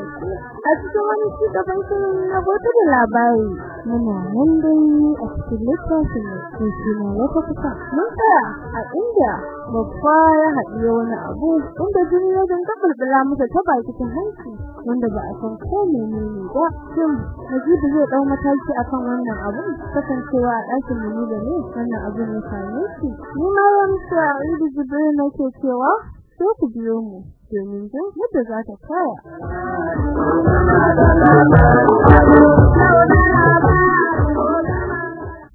a cikin wani ci shirin na bota da labari muna nan dai a cikin littafin da suna wata kusa. Mun tsaya a inda babba ya haɗiye wani abu inda jini ya dinga bulbula masa ta baki ta hanci wanda ba a san ko menene ba. Shin Najibu zai ɗau mataki akan wannan abu kasancewa a ɗakin mu da ne wannan abin ya same shi. Ni ma yamsa Idu Jibril nake cewa sai ku biyo mu. Domin jin yadda za ta kaya.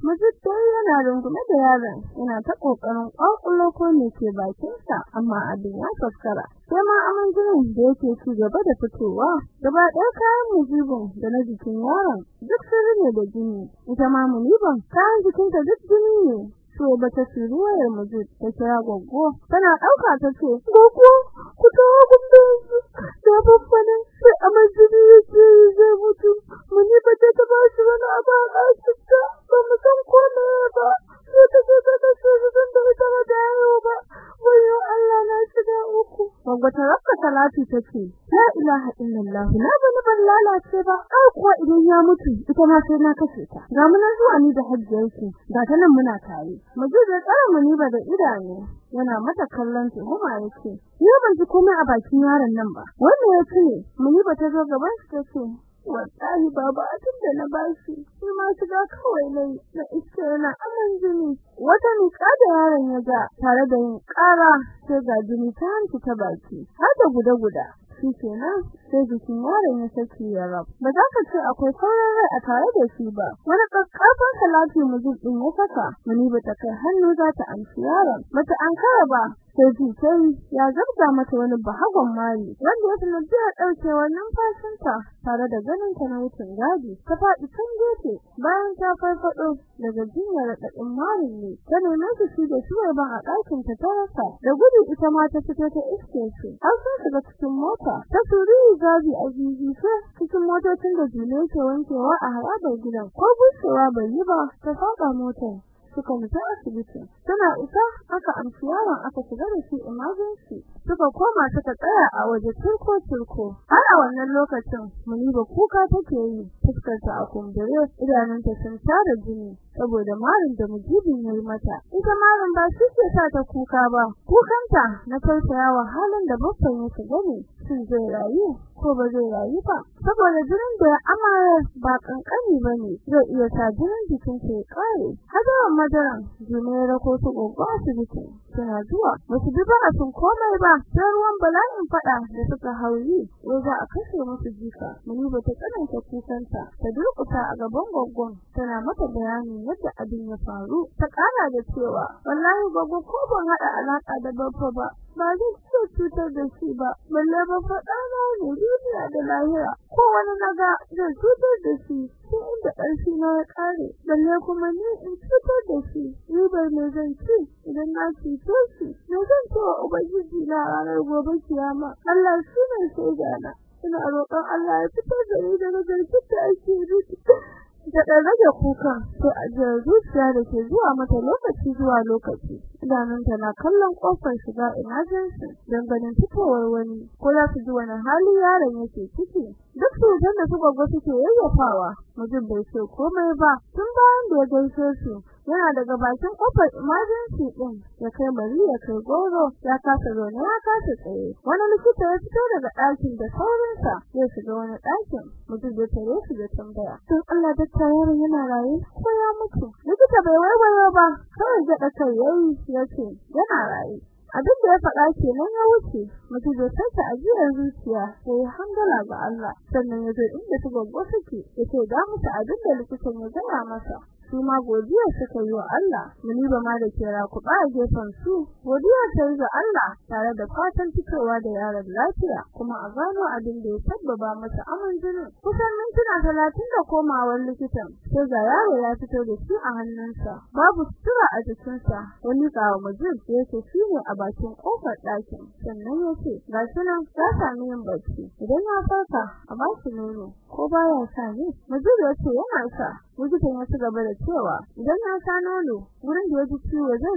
Majid dai yana rungume da yaron yana ta ƙoƙarin kwakulo ko ne ke bakinsa amma abin ya faskara. Sai ma aman jinin da yake ci gaba da fitowa gaba ɗaya kayan mujibin da na jikin yaron duk sirri ne da jini. Ita ma muniban kayan jikinta duk jini ne. So bata shiruwar mujib ta kira goggo. Tana ɗauka ta ce goggo ku tawo gumbe da babbana sai aman jini yake zai mutu. Muni ba ta ba shi wani abu a kasita ba mu san ko me ba. Sai ta ce ta ta uku goggo ta rabka salati ta ce la ilaha illallah na bani ban lalace ba. Ai kuwa idan ya mutu ita ma sai na kashe ta. Ga mun zuwa ni da hajjiyarki ga ta nan muna tare. Mu ji da tsara mu ni ba da idanu yana mata kallon tuhuma yake ni ban ji komai a bakin yaron nan ba. Wannan ya ce mu ni ba ta zo gaban shi ta ce wallahi baba atin da na bashi. Shi ma shiga kawai na yi na iske yana aman jini. Wata nika da yaron ya ga tare da yin ƙara sai ga jini ta hanci ta baki. Har da guda-guda. Shi kenan sai jikin yaron ya saki ya rab. Ba za ka ce akwai sauran rai a tare da shi ba. Wani kakkafan salati mujib din ya saka. Muni ba ta kai hannu za ta amshi yaron. An kara ba. Sai ji sai ya zabga mata wani bahagon mari wanda ya sanar da ɗauke wannan fashinta tare da ganin ta na wucin gadi. Ta faɗi can gefe bayan ta farfado daga jinyar daɗin marin ne. Ta nemi su shi da shuwar ban a ɗakin ta ta rasa da gudu ita ma ta fito ta iske su har sun shiga cikin mota ta turi gadi a jiji cikin motocin da jule ke wankewa a harabar gidan. Ko bushewa bai yi ba ta faɗa motar. Suka nufi asibiti. Suna isa aka amshi yaron aka shiga da shi emergency. Suka koma suka tsaya a waje turko turko. Har a wannan lokacin muniba kuka take yi fuskar ta a kumbure idanunta sun tara jini. Saboda marin da mujibin yayi mata. Ita marin ba shi ke sa ta kuka ba. Kukanta na tausayawa halin da babban ya shiga shin zai rayu ko ba zai rayu ba? Saboda jinin da amara ba kankani ba ne zai iya sa jinin jikin ya kare hadawan madaran jimera ko su gogo asibiti. Suna zuwa. Basu bi ba sun komai ba. Sai ruwan bala'in fada da suka hauri wai za a kashe musu jika. Muni ba ta tsananta kukanta ta durkuta a gaban goggon tana mata bayani yadda abin ya faru. Ta kara da cewa wallahi goggo ko ban hada alaka da babba ba ba zai cutar da shi ba. Balle ba faɗa na ne duniya da lahira. Ko wani na ga zai cutar da shi sai inda ƙarfi na ya ƙare. Balle kuma ni in cutar da shi. Ribar me zan ci idan na cuce shi. Me zan ce wa ubangiji na ranar gobe kiyama? Allah shi ne shaida na. Ina roƙon Allah ya fitar da ni daga zargin da ake rufi da ɗan rage kuka. Sai a jiyar zuciya da ke zuwa mata lokaci zuwa lokaci. Idanunta na kallon ƙofar shiga emergency don ganin fitowar wani ko za su ji wani hali yaron yake ciki. Duk cutar da su gwagwa suke yayyafawa mutum bai ce komai ba. Tun bayan da ya gaishe su yana daga bakin ƙofar emergency din ya kai bari ya kai goro ya kasa zaune ya kasa tsaye. Wani likita ya fito daga ɗakin da saurinsa ya shiga wani ɗakin mutum bai tare shi da tambaya. Tun Allah da yaron yana raye ko ya mutu? Likita bai waiwayo ba kawai ga kai yayi ya ce yana raye. Abin da ya faɗa kenan ya wuce. Mutum bai sake ajiyar zuciya sai hangala ga Allah. Sannan ya zo inda su gaggo suke ya ce ga musu abin da likitan ya gaya masa. Su ma godiya suka yi wa Allah. Muniba ma da kira ku ba gefen su. Godiya ta yi ga Allah tare da fatan fitowa da yaron lafiya. Kuma a gano abin da ya sabbaba masa aman jini. Kusan mintuna talatin da komawar likitan sai ga yaro ya fito da shi a hannunsa. Babu sutura a jikinsa. Wani kawo mujib ya ce shi ne a bakin ƙofar ɗakin. Sannan ya ce ga shi nan ya sami yin bacci idan ya farka a ba shi nono. Ko baya sa ne mujib ya ce yana sa. Likitan ya ci gaba da cewa idan na sha nono wurin da ya ji ciwo zai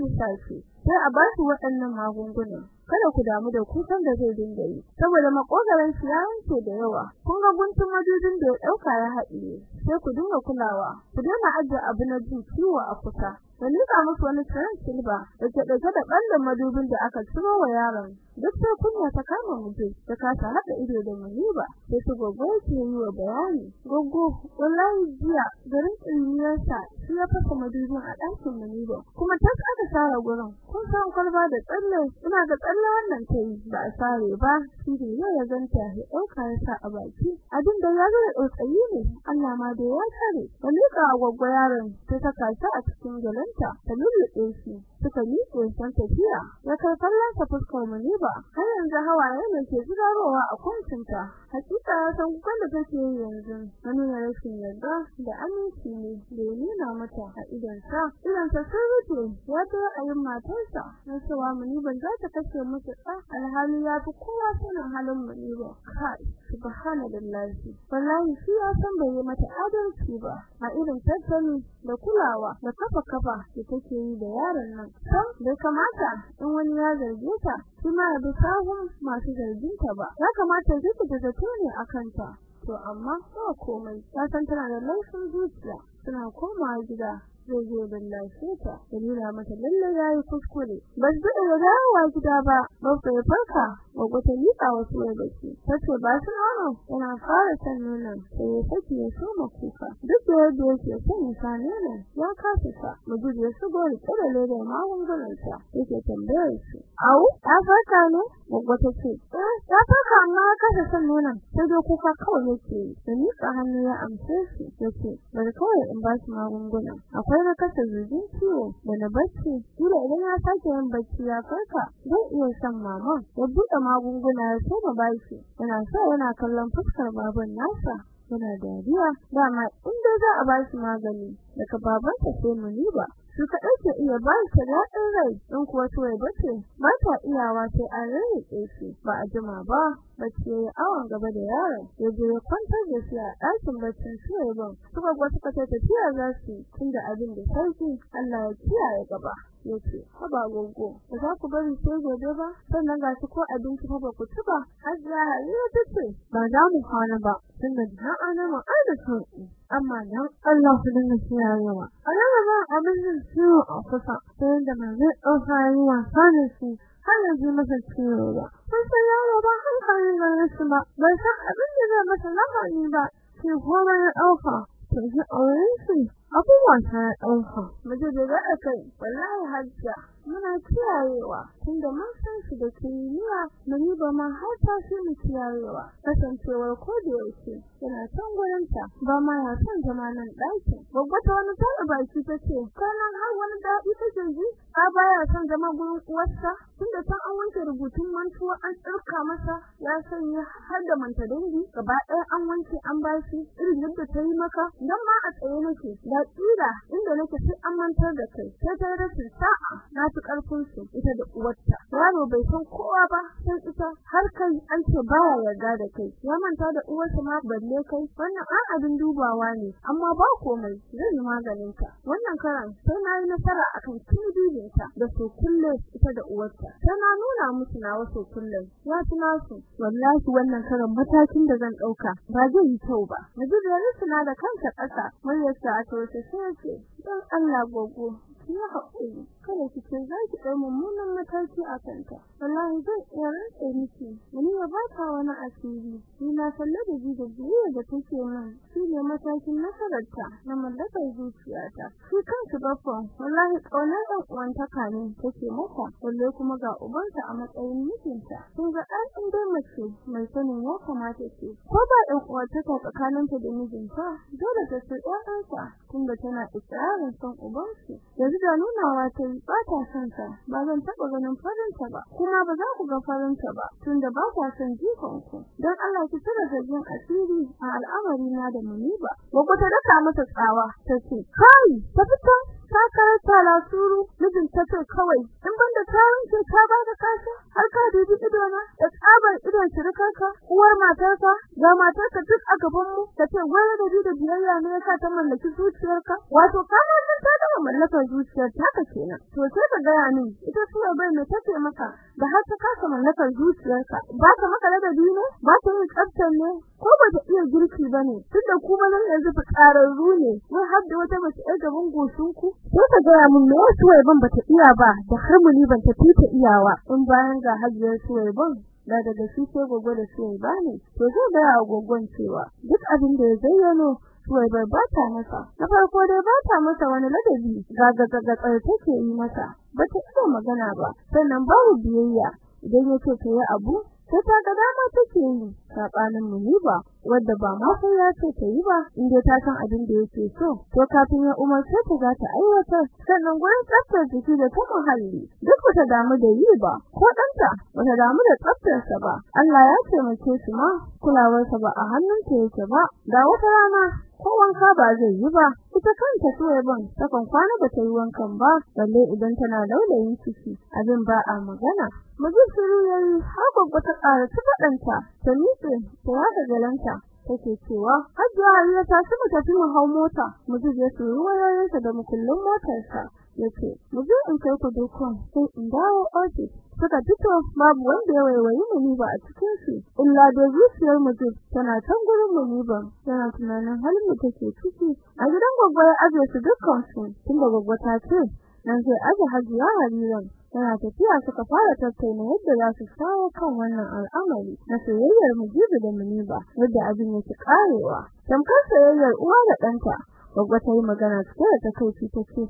shi sai a ba shi waɗannan magunguna kada ku damu da kukan da zai dinga yi. Saboda makogaran shi ya da yawa. Kun ga guntun madudin da ya ɗauka ya haɗiye. Sai ku dinga kulawa. Ku daina ajiye abu na jin ciwo a kusa. Da nika musu wani tsarin silba da ke ɗauke da ɓallon madubin da aka ciro wa yaron. Duk sai kunya ta kama mutum ta kasa haɗa ido da muniba sai su gogo yake yi wa bayani. Gogo wallahi jiya garin tsiniyarsa shi ya fasa madubin a ɗakin muniba kuma ta aka sara gurin. Kun san kwalba da tsalle ina ga tsalle wannan ta yi ba a sare ba shi ne yau ya ganta ya ɗauka sa a baki. Abin da ya zo da tsautsayi ne Allah ma da ya tare da nika gwaggwa yaron ta saka shi a cikin galanta ta lulluɓe shi. Suka miƙe san tafiya ya. Kai kallon sa fuskar muniba har yanzu hawaye ne ke zubarowa a kuncinta. Hakika san kukan da take yi yanzu. Na nuna rashin yarda da aminci ne da nuna mata a idansa idansa sun rufe. Ya ta ra'ayin matarsa. Na cewa muniban za ta kashe musu ɗa. Alhali ya fi kowa sanin halin muniba kai subhanallahi. Wallahi shi ya san bai yi mata adalci ba. A irin tattali da kulawa da kafa kafa da take yi da yaron nan. Sam bai kamata in wani ya zarge ta shi ma ya bi sahun masu zargin ta ba. Ya kamata zai ta zato ne akan ta to amma ba komai. Ta san tana da laifin zuciya. Tana komawa gida. Zai zo da nuna mata lalle yayi kuskure. Ba su da dawowa gida ba ba su farka gogo ta nika wasu ya baki. Tace ba su nono yana fara san nonon sai ya saki ya soma kuka. Duk da yadda yake son sa nonon ya kasa sa muji ya shigo tsare da magungunan sa yake tambayar shi. Au ta farka ne? Gogo ta ce eh ta farka amma ya kasa san nonon. Sai dai kuka kawai yake da nika hannu ya amshe shi ya ce bari kawai in ba shi magungunan. Akwai na kasa zubin ciwo da na bacci kila idan ya sake yin bacci ya farka zai iya shan mama ya buɗe magunguna ya soma bashi yana so yana kallon fuskar baban nasa. Yana dariya. Dama inda za a bashi magani daga babansa sai muniba su ka ɗauke iya ba shi daɗin rai in kuwa ya bace ba ta iyawa sai an riƙe shi. Ba a jima ba bace ya awon gaba da yaron. Ya je ya kwantar da shi a ɗakin baccin Suwaiban suka gwa suka ta tafiya za su tunda abin da sauƙi Allah ya kiyaye gaba. Ya ce haba gogo ba za ku bari sai gobe ba? Sannan ga su ko abinci fa ba ku ci ba. Hajiya Halima tace ba za mu kwana ba tunda da ana mu aida sauƙi amma dan Allah su dinga kiyayewa. Allah ba abin da ciwo a kusa sai da mai yi wasa da shi har yanzu masa ciwo ba. Kun san yaro ba hankalin ganin su ba. Bai san abin da zai masa lamari ba sai kuma ya ɗauka sai ji auren shi. Abubuwan ta ya ɗauka muje da za a kai wallahi hajja muna kiyayewa tunda mun san shi da kimiyya mun ba ma har ta shi mu kiyayewa kasancewar ko da yake yana san gurin ta ba ma ya san zama nan daki babba ta wani tsara baki tace kana har wani daɗi take ji ka baya san zama gurin uwarsa tunda san an wanke rubutun mantuwa an tsirka masa ya sanya har da manta dangi gaba ɗaya an wanke an bashi irin yadda ta yi maka dan ma a tsaye nake da tsira inda nake sai an mantar da kai sai ta rashin sa'a na fi ƙarfin su ita da uwarta. Yaro bai san kowa ba sai ita har kai an ce baya yarda da kai. Ya manta da uwarsa ma balle kai. Wannan an abin dubawa ne amma ba komai zan yi maganin ka wannan karan sai na yi nasara akan kididinta da su kulle ita da uwarta. Sai na nuna musu na wasu kullum ya tuna su wallahi wannan karan matakin da zan ɗauka ba zai yi kyau ba. Naji da suna da kanka kasa muryarsa a sai ce dan Allah gogo ki haƙuri. Kada ki ce za ki ɗau mummunan mataki a kanta. Wallahi zan iya rantsa miki wani ya ba ta wani asiri. Ni na sanar da ji da biyu da take min shi ne matakin nasararta na mallakar zuciyata. Shi kansu bafa wallahi ƙaunar ɗan uwantaka ne take mata balle kuma ga ubanta a matsayin mijinta. Kun ga ɗan dai mace mai sanin ya kamata ce ko ba ɗan uwantaka tsakaninta da mijinta dole ta so ƴaƴansa tunda tana ikirarin son ubansu. Yanzu da nunawa ta yi ba ta son sa ba zan taba ganin farinta ba. Kuma ba za ku ga farinta ba tunda ba ta son jikon ku dan Allah ki tsara zargin asiri a al'amari na da muniba. Gogo ta daka masa tsawa tace kai ta fita ta karanta lasuru mijin ta ce kawai in banda tarin ce ta ba da kashi har ka dubi ido na da tsabar idon shirkarka uwar matarka ga matarka duk a gaban mu ta ce wani da da biyayya ne yasa ta mallaki zuciyarka? Wato kana nan ta gama mallakar zuciyar taka kenan. To sai ka ga ni ita suwa bai mai tace maka? Da har ta kasa mallakar zuciyarka ba ka maka ladabi ne? Ba ta yin tsaftar ne? Ko ba ta iya girki ba ne tunda kuma nan yanzu fitsararru ne wai har da wata mace ɗaya gaban goshinku sai ka ga mun me suwai ban bata iya ba da harmoni ban ta fita iyawa. In bayan ga hajiyar suwai ban da daga shi sai gogo da suwai ba ne to zai ga agogon cewa duk abin da ya zayyano suwai bai bata masa. Na farko dai bata masa wani ladabi gagagagatsar take yi masa bata iya magana ba sannan babu biyayya. Idan ya ce ta yi abu ta ga dama take yi sabanin muniba wadda ba ma sai ya ce ta yi ba inda ta san abin da yake so to kafin ya umarce ta za ta aiwatar. Sannan gurin tsaftar jiki da ta muhalli duk ta damu da yi ba ko danta bata damu da tsaftarsa ba. Allah ya taimake shi ma kulawarsa ba a hannunta yake ba. Da wata rana ko wanka ba zai yi ba ita kanta ban takan kwana ba ta yi wankan ba balle idan tana laulayin ciki abin ba a magana. Miji shiru yayi har babba ta ƙara ta fadanta ta miƙe ta yaga galanta take cewa hajjia Hariya ta ci mu tafi mu hau mota. Miji ya suru wayoyinsa da mukullin motarsa. Yace muje in kai ku dukkan sai in dawo office suka fito babu wanda ya waiwayi mu ba a cikin shi illa da zuciyar mutu tana can gurin mu ba tana tunanin halin da take ciki. A gidan gwaggwa ya aje su dukkan su tunda gwaggwa ta ce nan sai aje hajiya hariran tana tafiya suka fara tattauna yadda za su shawo kan wannan al'amari na soyayyar mujibu da muniba yadda abin yake karewa tamkar soyayyar uwa da ɗanta gwaggwa ta yi magana cike da takaici ta ce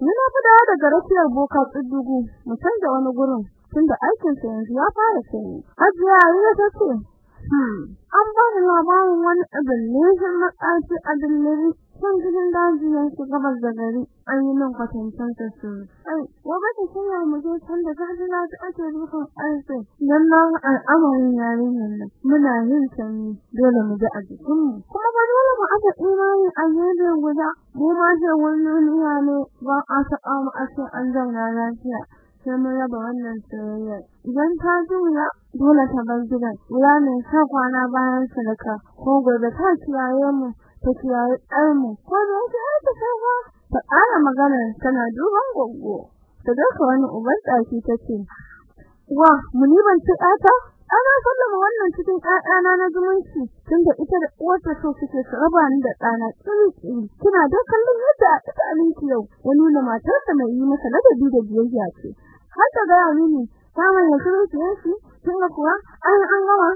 Nuna fada daga rakiyar boka tsiddugu mu canza wani gurin tunda aikin sa yanzu ya fara sanyi. Hajiya ya ta ce, "Hmm, an ba ni labarin wani abin ne matsaci a dilliri can gidan daji yanki gabas da gari an yi min kwatancan ta su. Ai, gobe ta shirya mu je can da gaji na ta ake rufin arzi. Dan na al'amarin yarinyar nan muna yin sanyi dole mu ji a jikinmu. Kuma ba dole mu aje imani a gefe guda. Mu ma ce wannan ne ba a taɓa mu a ce an zauna lafiya. Sai mun raba wannan soyayya idan ta juya dole ta bar gidan wula ne sa kwana bayan sadaka ko gobe ta kiyaye mu ta kiyaye ɗan mu ko da yake ta saba ta ƙara magana tana duban goggo ta ɗauka wani uban tsaki ta ce wa muni ban ci ɗata ana sallama wannan cikin ƴaƴana na zumunci tunda ita da uwarta so suke su raba ni da ɗana tsiri kina da kallon yadda a tsakaninki yau ya nuna matarsa mai yi masa ladabi da biyayya ce har ta ga mini samun ya shiru ce shi tun kuwa an an gama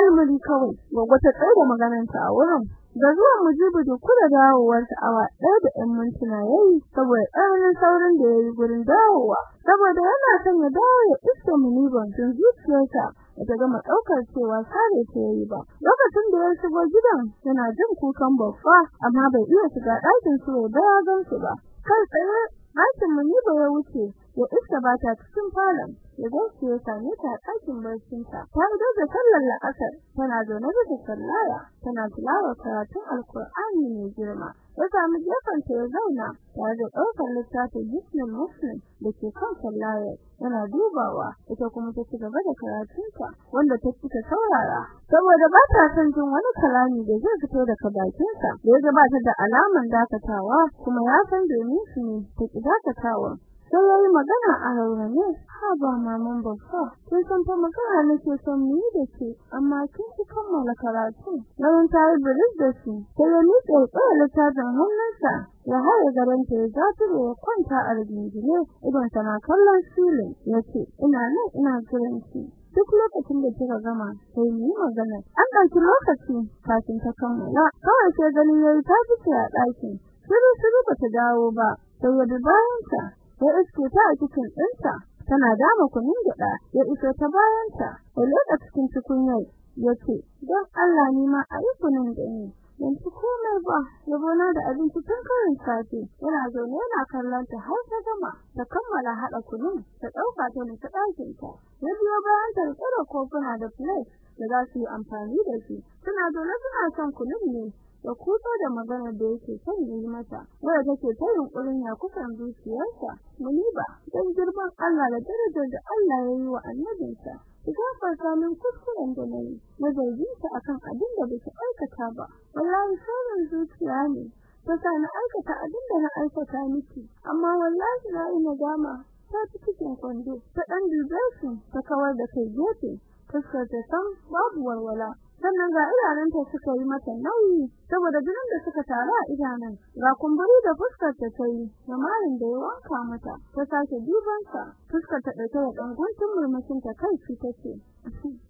almuri kawai gogo ta tsaye da magananta a wurin da zuwan mujibu da kula dawowar ta awa ɗaya da ɗan mintuna yayi saboda tsananin saurin da yayi gurin dawowa saboda yana son ya dawo ya iske muniban tun zuciyarsa ta gama ɗaukar cewa sare ta yayi ba lokacin da ya shigo gidan yana jin kukan babba amma bai iya shiga ɗakin su ya gan su ba kai tsaye ɗakin muniba ya wuce ya iska ba ta cikin falon ya gaske ya same ta a ɗakin barcinta. Ta ido da sallar la'asar tana zaune da sallaya tana tilawa karatun alkur'ani mai girma. Ya sami gefen ta ya zauna tare da ɗaukar littafin Hisnul Muslim da ke kan sallayar yana dubawa ita kuma ta ci gaba da karatunta wanda ta cika saurara. Saboda ba ta son jin wani kalami da zai fito daga bakinsa da ya gabata da alaman dakatawa kuma ya san domin shi ne ta dakatawa. Sai yayi magana a raunane ha ba maman babba kin san fa magana nake son mu da ke amma kin ki kammala karatu nan ta yi bilis da shi sai ya miƙe tsaye littafin hannunsa ya haye ya zaturo ya kwanta a rigingine idan tana kallon silin ya ce ina nan ina jiran ki duk lokacin da kika gama sai mu yi magana an ɗauki lokaci kafin ta kammala kawai sai ganin yayi ta fice a ɗakin shiru shiru bata dawo ba sai ya bi bayanta ya iske ta a cikin ɗinta tana dama kunun gyaɗa ya iso ta bayanta ya leƙa cikin tukunyar ya ce don Allah ni ma a yi kunun da ni yanzu komai ba yabona da abinci tun karin safe yana zaune yana kallon ta har ta gama ta kammala haɗa kunun ta ɗauka ta nufi ɗakin ta ya biyo bayan ta riƙe da kofuna da plate da za su yi amfani da shi suna zaune suna son kunun ne. Da kuto da magana da yake son yi mata wanda take ta yunkurin ya kusan zuciyarsa muniba dan girman Allah da darajar da Allah ya yi wa annabinsa ki gafarta min kuskuren da na yi na zarginta akan abin da bai aikata ba. Wallahi sauran zuciya ne ta na aikata abin da na aikata miki. Amma wallahi na yi nadama ta ci cikin kwando ta dan dube su ta kawar da kai gefe fuskar ta san babu walwala. Sannan ga idanunta suka yi mata nauyi saboda jinin da suka taru a idanun ga kumburi da fuskar ta tayi da marin da ya wanka mata ta sake duban sa fuskar ta ɗauke da dan guntun murmushin ta kai shi tace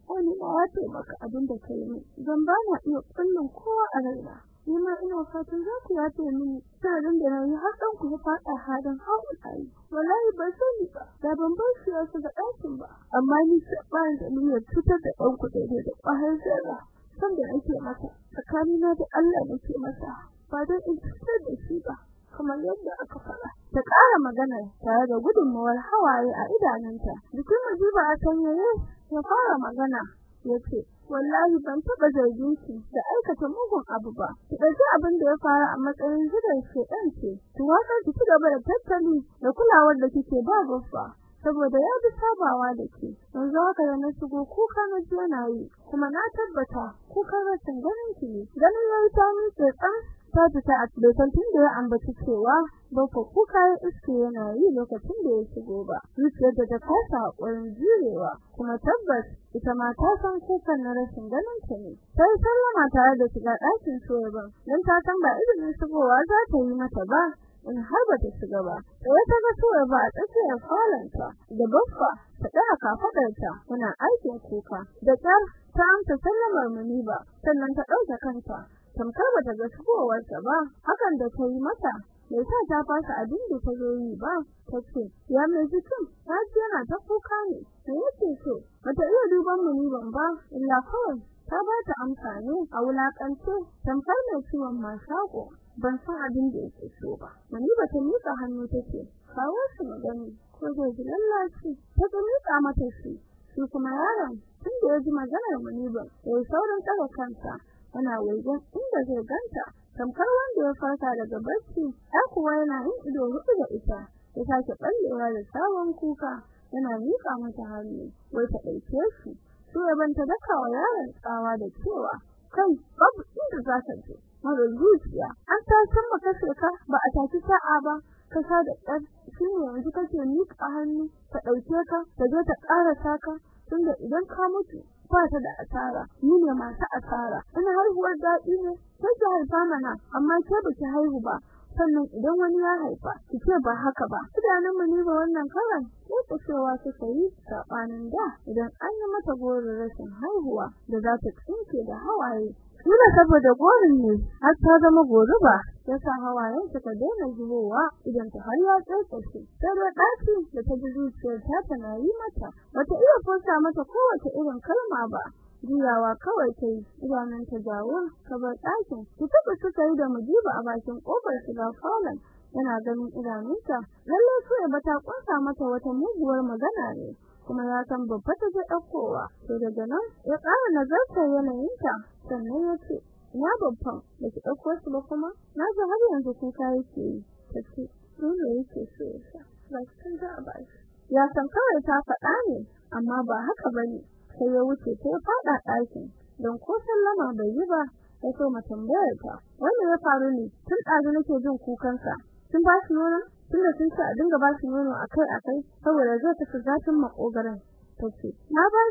wani ya ce maka abin da kai ne zan ba na iya kullun kowa a raina. Nima ina fatan za ku yafe mini. Sanadin da na yi har ɗan ku ya faɗa hadin hawan ayi wallahi ban sani ba. Da ban bar shi ya shiga ɗakin ba. Amma ni ba da niyyar cutar da ɗan ku daidai da ƙwayar zarra san da nake masa. Tsakanina da Allah nake masa. Ba don in cutar da shi ba. Kamar yadda aka faɗa. Ta ƙara magana tare da gudunmawar hawaye a idanunta. Jikin mujiba a sanyaye ya fara magana. Ya ce wallahi ban taba zargin ki da aikata mugun abu ba. Dauki abin da ya fara a matsayin zidan shedan ce ki waƙa ki ci gaba da tattali da kulawar da kike ba goffa saboda ya bi sabawa da ke. Yanzu haka da na shigo kuka na ji yana yi kuma na tabbata kukan rashin ganin ki ne. Ganin yayi ta miƙe tsan ta fita a lokacin da ya ambaci cewa bako kuka ya iske yana yi lokacin da ya shigo ba. Zuciyar da ta kasa hakurin jurewa kuma tabbas ita ma ta san kukan na rashin ganin ta ne. Sai sallama tare da shiga ɗakin soyayya dan ta san ba izinin shigowa za ta yi mata ba in har ba ta shiga ba. Sai ta ga soyayya ba a tsakiyar falanta da baffa ta ɗaga kafaɗarta tana aikin kuka. Da ƙyar ta amsa sallamar muniba sannan ta ɗauke kanta. Tamkar bata ga shigowarsa ba. Hakan da ta yi mata bai sa ta fasa abin da ta zo yi ba. Tace ya mai jikin ta ce yana ta kuka ne. Me yake so? Bata iya duban mu ni ban ba. Illa kawai ta ba ta amsa ne a wulakance. Tamkar mai ciwon mashako ban san abin da yake so ba. Mani bata mika hannu tace kawo shi magani ko zai ji lallaci ta ga mika mata shi. Shi kuma yaron tun da ya ji maganar mani ba sai saurin tsara kansa yana wajen inda zai ganta. Tamkar wanda ya farka daga barci ya kuwa yana yin ido huɗu da ita. Ya sake ballewa da sabon kuka. Yana miƙa mata hannu wai ta ɗauke shi. So ya banta daka wa yaron tsawa da cewa kai babu inda za ka je. Mara zuciya an ta san maka ka ba a tafi sa'a ba. Ka sha da ƙar shi ne yanzu kake miƙa hannu ta ɗauke ka ta je ta ƙarasa ka. Tunda idan ka mutu ba ta da asara. Ni ne masu asara. Ina haihuwar daɗi ne sai ki haifa mana amma ke ba ki haihu ba. Sannan idan wani ya haifa ki ce ba haka ba. Idanun mu ne ba wannan karan ko cewa suka yi sabanin da. Idan an yi mata gorin rashin haihuwa da za ta tsinke da hawaye Nuna saboda gorin ne har ta zama goruba yasa hawayen suka daina zubowa idan ta har ya tsotsace sai da daci da ta ji zuciyar ta tana yi mata bata iya furta mata kowace irin kalma ba. Juyawa kawai ta yi idanun ta jawo ta bar ɗakin. Ta taɓa suka yi da mujiba a bakin ƙofar shiga falon. Yana ganin idanunta lalle ya bata kunsa mata wata muguwar magana ne. Kuma ya san babba ta je ɗaukowa. To daga nan ya ƙara nazartar yanayinta sannan ya ce ina babban? Da ki ɗauko su ba kuma? Na ga har yanzu kuka yake yi. Ta ce dole yake so ya sha. Ba san za a ba shi. Ya san kawai ta faɗa ne amma ba haka ba ne sai ya wuce ya faɗa ɗakin. Don ko sallama bai yi ba ya so mu tambayar ta wanda ya faru ne? Tun ɗazu nake jin kukansa sun ba shi nono tunda sun ce a dinga ba shi nono akai akai saboda zai tafi zafin makogaran. Tace na ba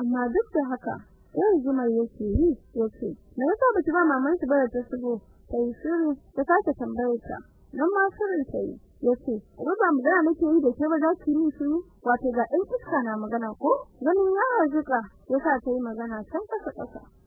amma duk da haka yanzu mai yake yi ya ce me yasa baki ba maman shi ba da ta shigo sai shiru ta sake tambayar ta? Nan ma shirin ta yi ya ce ba mu da nake yi da ke ba za ki yi shiru? Wato ga ɗan iska na magana ko? Ganin ya yasa ta yi magana can kasa kasa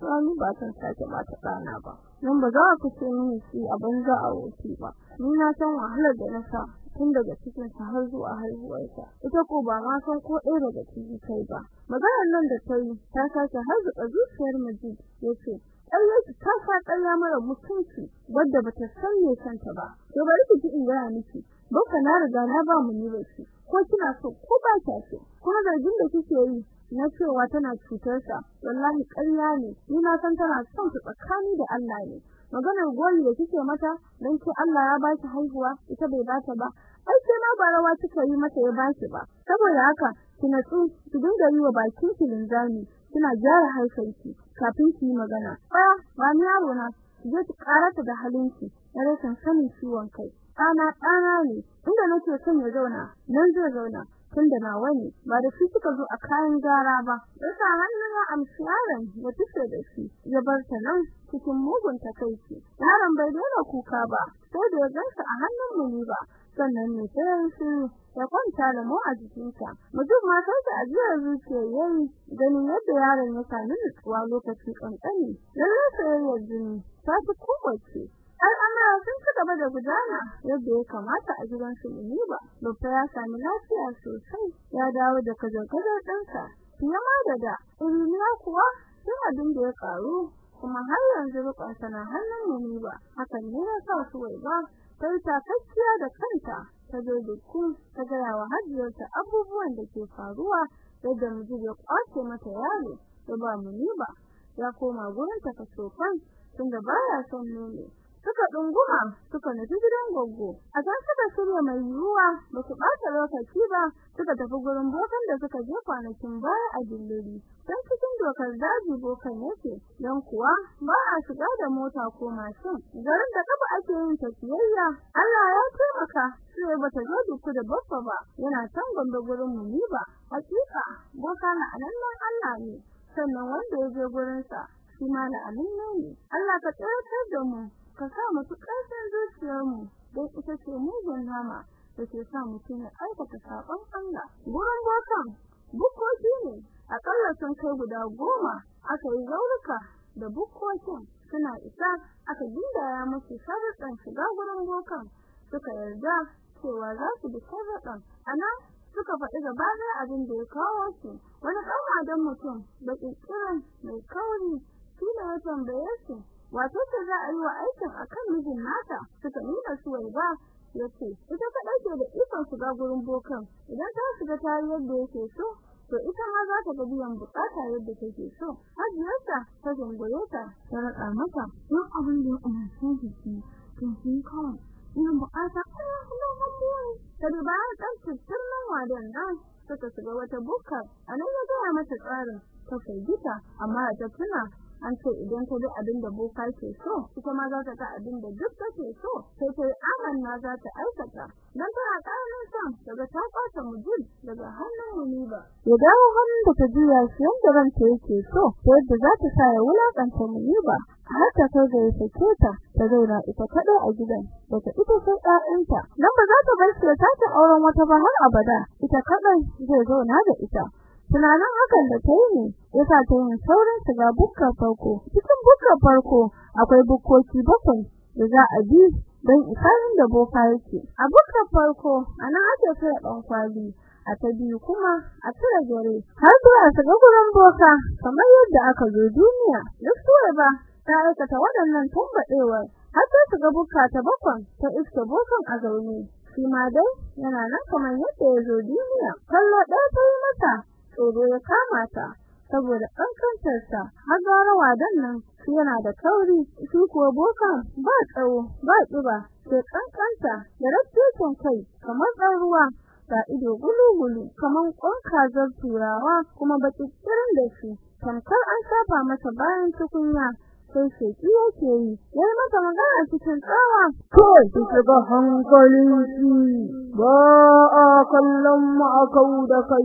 Sani ba san sake ba ta ɗana ba. Nan ba za ku ce mini shi a banza a wofi ba. Ni na san wahalar da na sa tun daga cikin sa har zuwa haihuwarsa. Ita ko ba ma san ko ɗaya daga ciki kai ba. Maganar nan da ta yi ta sake harzuka zuciyar Majid ya ce ƙaryarki ta sa ƙarya mara mutunci wadda bata san me kanta ba. To bari ki ji in gaya miki. Baka na riga na ba mu ni shi. Ko kina so ko ba kya so. Kuma zargin da kike yi na cewa tana cutar sa wallahi ƙarya ne. Ni na san tana son su tsakani da Allah ne. Maganar goyi da kike mata dan ce Allah ya ba ki haihuwa ita bai ba ta ba. Ai sai ma barawa kika yi mata ya ba ki ba. Saboda haka ki natsu ki dinga yi wa bakin ki linzami kina gyara harshenki kafin ki yi magana. Ba ba ni yaro na ki je ki karata da halinki na rashin sanin ciwon kai. Ɗana ɗana ne. Inda nake son ya zauna nan zai zauna. Tunda nawa ne ba da shi suka zo a kayan gara ba. Yasa hannun ya amshi yaron ya fice da shi ya bar ta nan cikin mugun takaici. Yaron bai daina kuka ba sai da ya gansa a hannun mu ba. Sannan ne sai shi ya kwanta da mu a jikinsa. Mutum ma sai da ajiyar zuciya yayi ganin yadda yaron ya sami nutsuwa lokaci kankani. Lalle sai jini ta fi kowace. Al'amura sun ci gaba da gudana yadda ya kamata a gidan su ba. Babba ya sami lafiya sosai ya dawo da kajar-kajar ɗansa fiye ma da da kuwa sun abin da ya karu kuma har yanzu rukun sana hannun ba. Hakan ne ya sa su wai ba ta kakkiya da kanta ta zo duku ta gaya wa hajiyarta abubuwan da ke faruwa yadda miji ya ƙwace mata yaro ya ba mu ba. Ya koma gurin ta kasofan tunda baya son nono suka dunguma suka nufi gidan goggo. A can suka shirya mai yiwuwa ba su ɓata lokaci ba suka tafi gurin bokan da suka je kwanakin baya a dilliri dan cikin dokar daji bokan yake dan kuwa ba a shiga da mota ko mashin. Garin da kafa ake yin tafiyayya Allah ya taimaka sai bata zo duku da babba ba. Yana can gombe gurin mu ni ba. Hakika boka na a nan Allah ne. Sannan wanda ya je gurin sa shi ma na ne. Allah ka tsaya da mu. Ka sa mu ƙarfin zuciyarmu don ita ce mugun nama da ke sa mutum ya aikata sabon Allah. Gurin bokan bukkoki ne. Akalla sun kai guda goma aka yi zauruka da bukkokin suna isa aka gindaya musu sharuɗan shiga gurin bokan. Suka yarda cewa za su bi sharuɗan a nan suka faɗi gaba ɗaya abin da ya kawo su. Wani ɗan adam mutum da ƙirƙiran mai kauri shi ne ya tambaye su wato ce za a yi wa aikin akan mijin nata suka nuna su ba ya ce ita ta ɗauke da ikon shiga gurin bokan. Idan ta shiga ta yadda yake so to ita ma za ta biyan buƙata yadda take so. Hajiyarta ta zungure ta ta raka mata don abin da ya umarce shi to shi kawai. Ina buƙata Allah Allah ta duba ɗan cikin nan wadan nan suka shiga wata bukka. Anan ya gaya mata tsarin ta firgita amma ta tuna an ce idan ta bi abin da boka ke so ita ma za ta ga abin da duk take so sai ta amanna za ta aikata. Dan tana ƙarin son daga ta kwata mujin daga hannun muniba ya dawo hannun da ta juya shi yadda ranta yake so ta yadda za ta sa ya wulaƙanta muniba har ta kai ga ta ta zauna ita kaɗai a gidan daga ita sai ƴaƴanta. Dan ba za ta bar shi ya sake auren wata ba har abada ita kaɗai zai zauna da ita. Tunanin hakan da ta yi ne yasa ta yin saurin shiga bukkar farko. Cikin bukkar farko akwai bukkoki bakwai da za a bi don isarin da boka yake. A bukkar farko a nan ake kai dan kwali a ta biyu kuma a tsira gare har zuwa shiga gurin boka kamar yadda aka zo duniya. Duk ba ta aikata waɗannan tambadewar har ta shiga bukka ta bakwan ta iska bokan a zaune. Shi ma dai yana nan kamar yadda ya zo duniya. Kallo ɗaya ta yi masa tsoro ya kama ta saboda kankantarsa har gara wadan nan shi yana da kauri shi kuwa boka ba tsawo ba tsiba sai kankanta da rattocin kai kamar ɗan ruwa ga ido gulu-gulu kamar ƙwan kazar turawa kuma baki kirin da shi tamkar an shafa masa bayan tukunya sai sheki yake yi yayi masa magana cikin tsawa. Kawai ki shiga hankalin shi ba a kallon ma'akau da kai.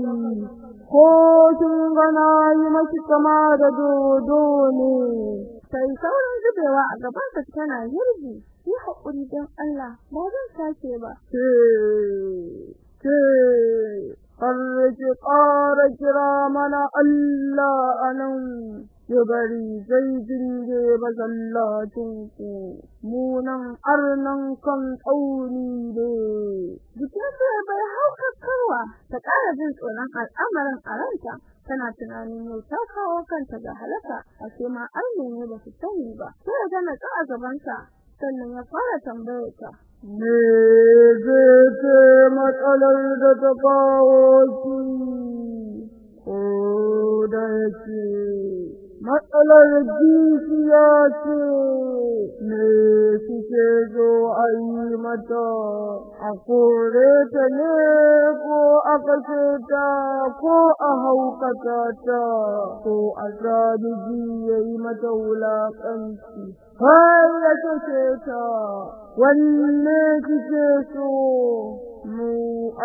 Ko kin gana yi maki kama da dodo ne. Sai sauran zubewa a gaban ka tana yirgi yi haƙuri don Allah ba zan sake ba. Ke ke har ki ƙara kira mana Allah a nan ya bari zai jinge masallacin ku munan arnan kan tsauni ne jikin su bai haukakarwa ta ƙara jin tsoron al'amarin a ranta tana tunanin yau ta kawo kanta ga halaka ashe ma Allah ne ba su sani ba sai natsa a gabanta sannan ya fara tambayar ta me zai ce matsalar da ta kawo ki ko da yake matsalar dukiya ce ne suke zo a yi mata a kore ta ne ko a kashe ta ko a haukata ta ko a sadiji ya yi mata wulaƙanci har ya kashe ta wanne kike so mu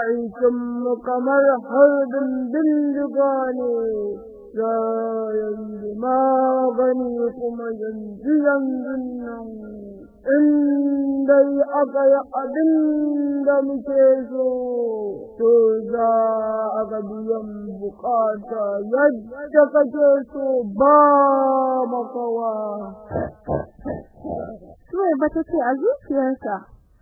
aikinmu kamar harbin bindiga ne ya yanzu magani kuma yanzu yanzu nan in dai aka yi abin da muke so to za a ga biyan buƙata yadda kake so ba makawa Suwai ba ta ce a zuciyarsa,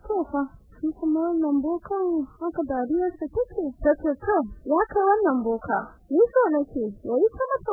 to fa, shi kuma wannan bokan haka dariyarsa take ta ce to ya kai wannan boka ni so nake yayi ta mata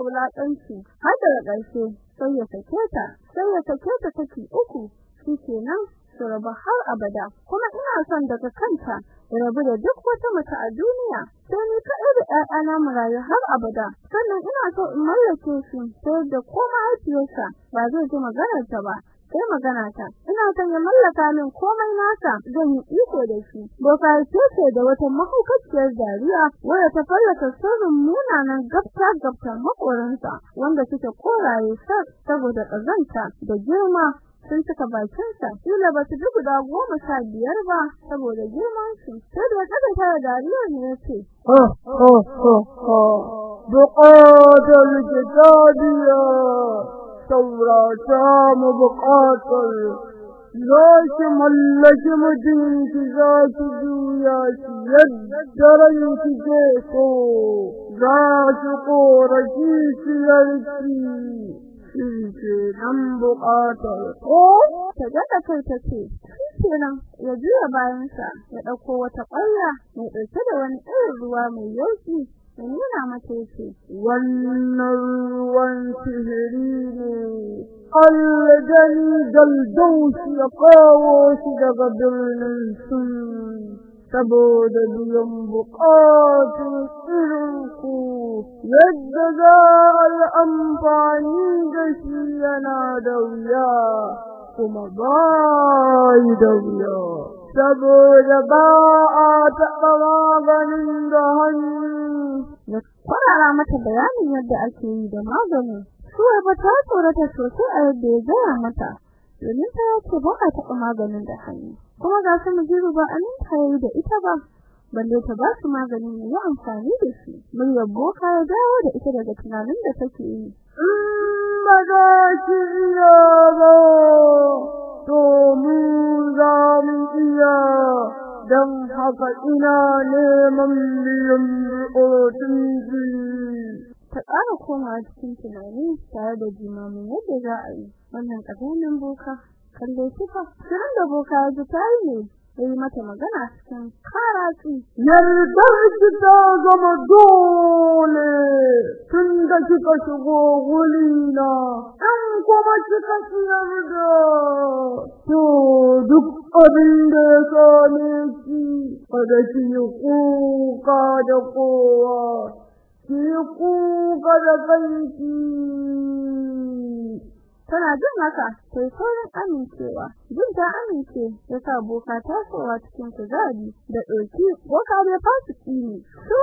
har daga ƙarshe sai ya sake ta sai ya sake ta take uku shikenan su raba har abada kuma ina son daga kanta rabu da duk wata mace a duniya sai ni kaɗai da ƴaƴana mu rayu har abada sannan ina so in mallake shi sai da koma haifiyarsa ba zai ji maganar ta ba sai magana ta. Ina son ya mallaka min komai nasa. Zan yi iko da shi. Boka ce da wata mahaukaciyar dariya wanda ta fallaka sirrin munanan gafta gafta makoransa wanda suke koraye sak saboda kazanta da girma. Sun cika bakinsa. Kila ba su guda goma sha biyar ba saboda girman su sai da kada ta dariyar ne ya ce ha ha ha ha buƙatar kitabiya saurata mu buƙatar za ki mallaki mutunci za ki juya shi yadda ranki ke so za ki ƙorafi siyarki shi ke nan buƙatar ko ta daga kai ta ce kenan ya juya bayansa ya ɗauko wata ƙwarya mai ɗauke da wani irin ruwa mai yauƙi ya nuna mata yace wannan ruwan sihiri ne aljani daldaushi ya kawo shi daga birnin sun saboda biyan buƙatun irinku yadda za a yi amfani da shi yana da wuya kuma ba da wuya saboda ba a taɓa maganin da hannu ya kwarara mata bayanin yadda ake yi da maganin suwai ba ta tsorata sosai a yadda ya gaya mata. Domin ta ce ba a taɓa maganin da hannu. Kuma ga su mujiru ba a nan ta yi da ita ba. Balle ta ba su maganin ya amfani da shi. Muryar boka ya dawo da ita daga tunanin da take yi. Ba za ki iya ba. Ƙara komawa cikin tunani tare da jimamin yadda za a yi wannan ƙazanin boka kalle kifa shirin da boka ya ji tayi ne ya yi mata magana cikin karatsi yardar ki ta zama dole tun da kika shigo wurina. An kuma kika siyar da to duk abin da ya same ki kada ki yi kuka da kowa. Ki kuka da kanki. Tana jin haka sai saurin amincewa. Jin ta amince ya sa boka tasowa cikin kuzari da ɗauki. Boka bai fasiki ne. To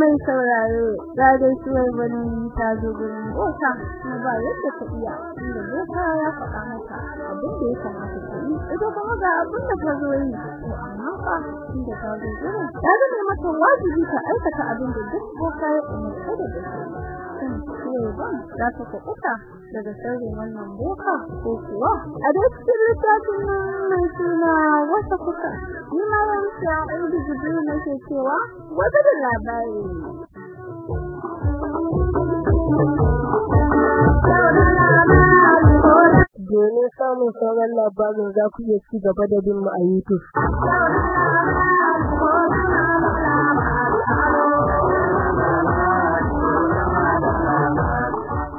mai sauraro ga dai suwar bani ta zo gurin boka kuma ba yadda ta iya inda boka ya faɗa mata abin da ya kamata ta yi. Ita kuma ga abin da ta zo yi. Amma fa inda ta zo gurin ta zama mata wajibi ta aikata abin da duk boka ya umarta da shi. Shin suwar ban za ta kuɓuta daga sharrin wannan boka ko kuwa a da cikin littafin mai suna wata kuka ni ma yanci a ɗaiɗi jibiru nake cewa wata da labari Domin samun sauran labarin za ku iya ci gaba da bin mu a YouTube.